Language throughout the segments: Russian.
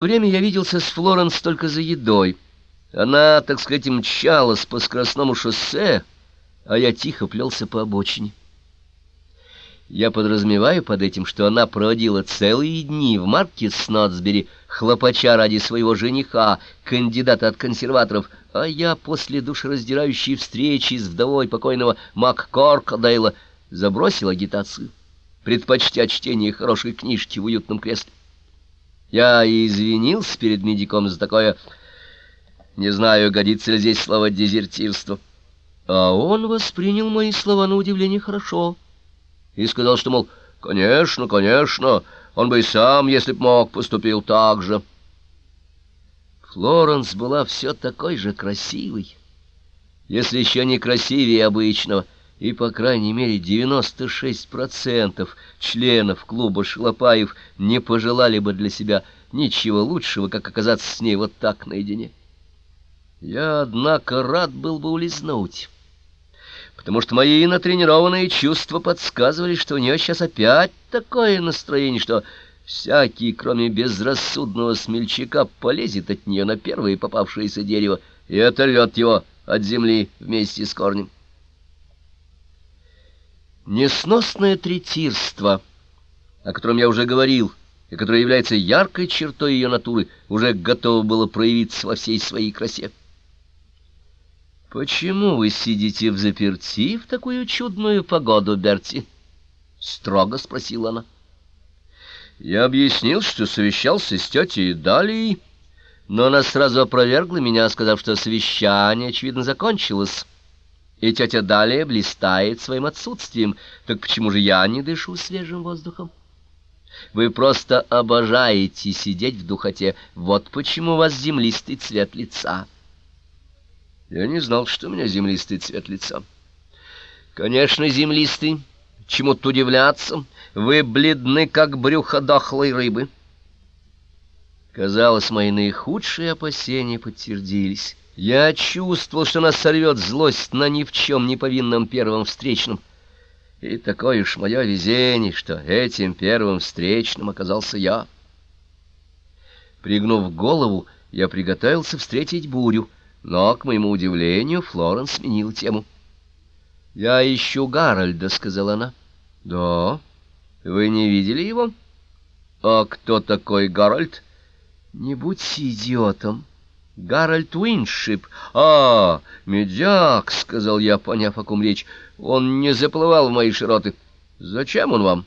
время я виделся с Флоренс только за едой. Она, так сказать, мчалась по скоростному шоссе, а я тихо плелся по обочине. Я подразумеваю под этим, что она проводила целые дни в марке Снотсбери, хлопача ради своего жениха, кандидата от консерваторов, а я после душераздирающей встречи с вдовой покойного МакКоркадейла забросил агитацию, предпочтя чтение хорошей книжки в уютном кресле. Я извинился перед медиком за такое... Не знаю, годится ли здесь слово «дезертирство». А он воспринял мои слова на удивление хорошо и сказал, что, мол, «Конечно, конечно, он бы и сам, если б мог, поступил так же». Флоренс была все такой же красивой, если еще не красивее обычного, и, по крайней мере, 96% членов клуба Шлопаев не пожелали бы для себя ничего лучшего, как оказаться с ней вот так наедине. Я, однако, рад был бы улизнуть, потому что мои натренированные чувства подсказывали, что у нее сейчас опять такое настроение, что всякий, кроме безрассудного смельчака, полезет от нее на первое попавшееся дерево и оторвет его от земли вместе с корнем. Несносное третирство, о котором я уже говорил, и которое является яркой чертой ее натуры, уже готово было проявиться во всей своей красе. «Почему вы сидите в заперти в такую чудную погоду, Берти?» — строго спросила она. Я объяснил, что совещался с тетей Далией, но она сразу опровергла меня, сказав, что совещание, очевидно, закончилось. И тетя Далия блистает своим отсутствием. Так почему же я не дышу свежим воздухом? Вы просто обожаете сидеть в духоте. Вот почему у вас землистый цвет лица. Я не знал, что у меня землистый цвет лица. Конечно, землистый. Чему тут удивляться? Вы бледны, как брюхо дохлой рыбы. Казалось, мои наихудшие опасения подтвердились. Я чувствовал, что нас сорвет злость на ни в чем не повинном первом встречном. И такое уж мое везение, что этим первым встречным оказался я. Пригнув голову, я приготовился встретить бурю, но, к моему удивлению, Флоренс сменил тему. «Я ищу Гарольда», — сказала она. «Да? Вы не видели его?» «А кто такой Гарольд?» «Не будьте идиотом». Гарольд Уиншип. А, медяк, сказал я, поняв, о ком речь. Он не заплывал в мои широты. Зачем он вам?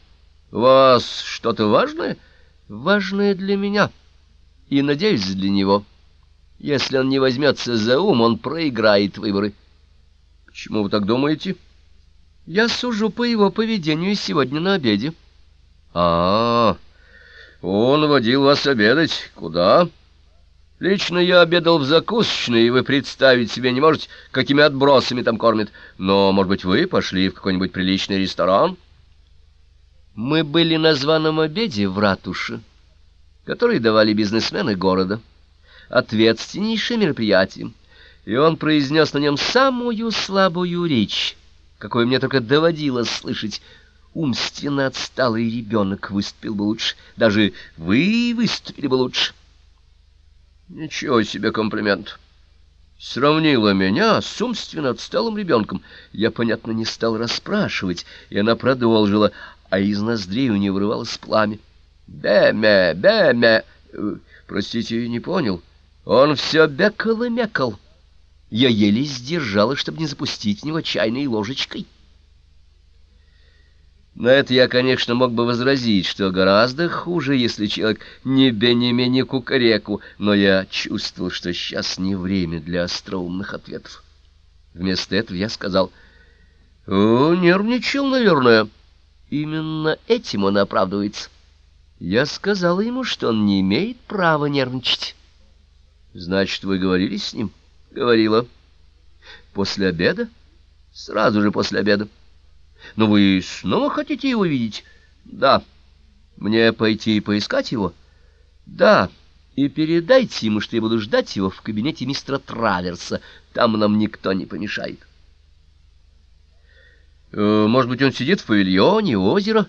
У вас что-то важное? Важное для меня. И, надеюсь, для него. Если он не возьмется за ум, он проиграет выборы. Почему вы так думаете? Я сужу по его поведению сегодня на обеде. А, -а, -а он водил вас обедать. Куда? — Лично я обедал в закусочной, и вы представить себе не можете, какими отбросами там кормят. Но, может быть, вы пошли в какой-нибудь приличный ресторан? Мы были на званом обеде в ратуше, который давали бизнесмены города. Ответственнейшее мероприятие. И он произнес на нем самую слабую речь, какую мне только доводилось слышать. Умственно отсталый ребенок выступил бы лучше. Даже вы выступили бы лучше. Ничего себе комплимент. Сравнила меня с умственно отсталым ребенком. Я, понятно, не стал расспрашивать, и она продолжила, а из ноздрей у нее вырывалось пламя. «Бе-ме, бе-ме!» э, Простите, не понял. Он все бекал и мекал. Я еле сдержалась, чтобы не запустить него чайной ложечкой. На это я, конечно, мог бы возразить, что гораздо хуже, если человек не Бенемени Кукареку, но я чувствовал, что сейчас не время для остроумных ответов. Вместо этого я сказал, «О, нервничал, наверное». Именно этим он оправдывается. Я сказал ему, что он не имеет права нервничать. «Значит, вы говорили с ним?» «Говорила». «После обеда?» «Сразу же после обеда». Но вы снова хотите его видеть? Да. Мне пойти и поискать его? Да. И передайте ему, что я буду ждать его в кабинете мистера Траверса. Там нам никто не помешает. Э, может быть, он сидит в павильоне, озеро?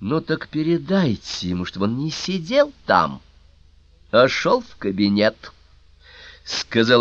Ну так передайте ему, чтобы он не сидел там, а шел в кабинет. — сказала